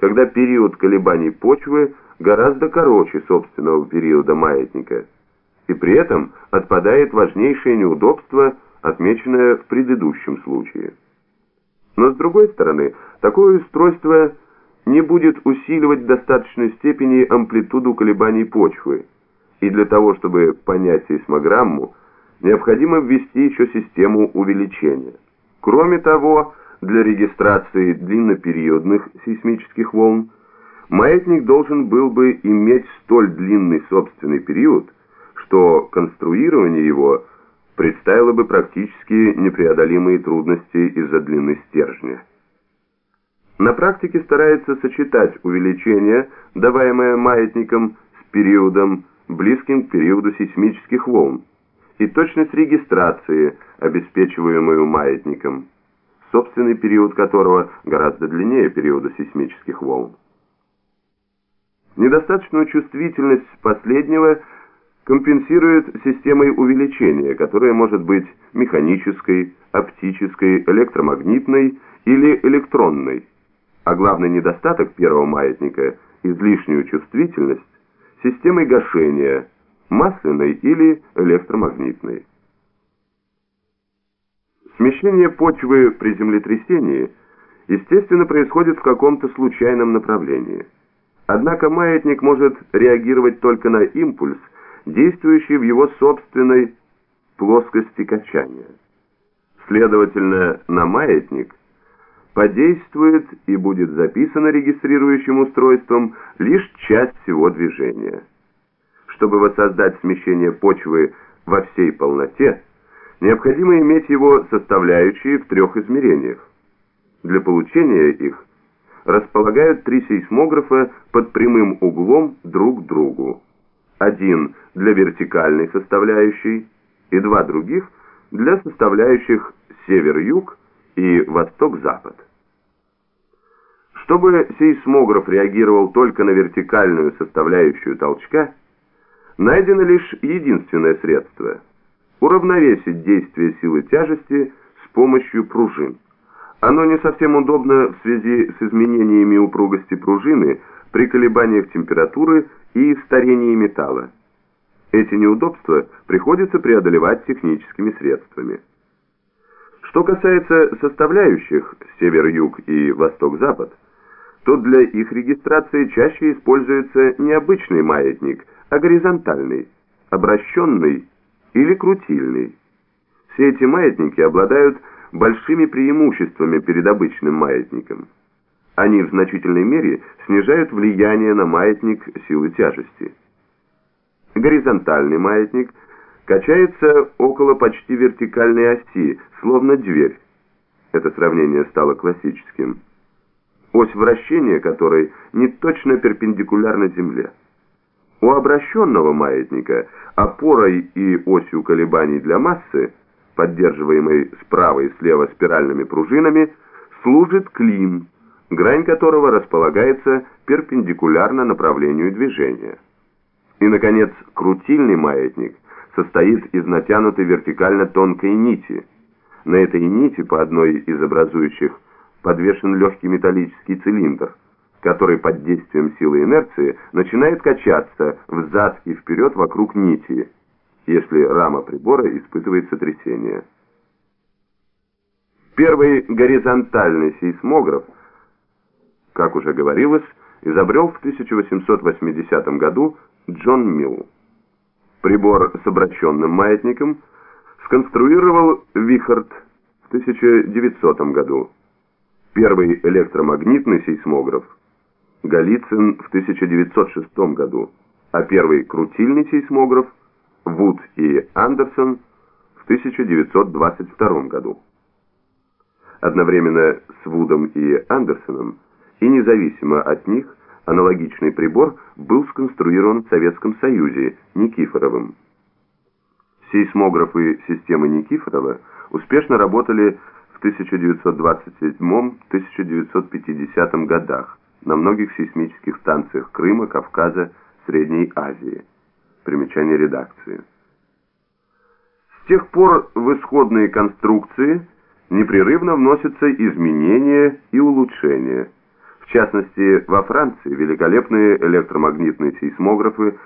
когда период колебаний почвы гораздо короче собственного периода маятника, и при этом отпадает важнейшее неудобство, отмеченное в предыдущем случае. Но с другой стороны, такое устройство не будет усиливать в достаточной степени амплитуду колебаний почвы, и для того, чтобы понять сейсмограмму, необходимо ввести еще систему увеличения. Кроме того, для регистрации длиннопериодных сейсмических волн маятник должен был бы иметь столь длинный собственный период, что конструирование его представило бы практически непреодолимые трудности из-за длины стержня. На практике старается сочетать увеличение, даваемое маятником, с периодом, близким к периоду сейсмических волн, и точность регистрации, обеспечиваемую маятником, собственный период которого гораздо длиннее периода сейсмических волн. Недостаточную чувствительность последнего компенсирует системой увеличения, которая может быть механической, оптической, электромагнитной или электронной. А главный недостаток первого маятника – излишнюю чувствительность – системой гашения, масляной или электромагнитной. Смещение почвы при землетрясении, естественно, происходит в каком-то случайном направлении. Однако маятник может реагировать только на импульс, действующий в его собственной плоскости качания. Следовательно, на маятник подействует и будет записана регистрирующим устройством лишь часть всего движения. Чтобы воссоздать смещение почвы во всей полноте, необходимо иметь его составляющие в трех измерениях. Для получения их располагают три сейсмографа под прямым углом друг к другу. Один для вертикальной составляющей и два других для составляющих север-юг и восток-запад. Чтобы сейсмограф реагировал только на вертикальную составляющую толчка, найдено лишь единственное средство – уравновесить действие силы тяжести с помощью пружин. Оно не совсем удобно в связи с изменениями упругости пружины при колебаниях температуры и старении металла. Эти неудобства приходится преодолевать техническими средствами. Что касается составляющих север-юг и восток-запад, то для их регистрации чаще используется не обычный маятник, а горизонтальный, обращенный или крутильный. Все эти маятники обладают большими преимуществами перед обычным маятником. Они в значительной мере снижают влияние на маятник силы тяжести. Горизонтальный маятник качается около почти вертикальной оси, словно дверь. Это сравнение стало классическим. Ось вращения которой не точно перпендикулярна Земле. У обращенного маятника опорой и осью колебаний для массы, поддерживаемой справа и слева спиральными пружинами, служит клин, грань которого располагается перпендикулярно направлению движения. И, наконец, крутильный маятник состоит из натянутой вертикально тонкой нити. На этой нити по одной из образующих подвешен легкий металлический цилиндр – который под действием силы инерции начинает качаться взад и вперед вокруг нити, если рама прибора испытывает сотрясение. Первый горизонтальный сейсмограф, как уже говорилось, изобрел в 1880 году Джон Милл. Прибор с обращенным маятником сконструировал Вихард в 1900 году. Первый электромагнитный сейсмограф Голицын в 1906 году, а первый крутильный сейсмограф Вуд и Андерсон в 1922 году. Одновременно с Вудом и Андерсоном и независимо от них аналогичный прибор был сконструирован в Советском Союзе Никифоровым. Сейсмографы системы Никифорова успешно работали в 1927-1950 годах, на многих сейсмических станциях Крыма, Кавказа, Средней Азии. Примечание редакции. С тех пор в исходные конструкции непрерывно вносятся изменения и улучшения. В частности, во Франции великолепные электромагнитные сейсмографы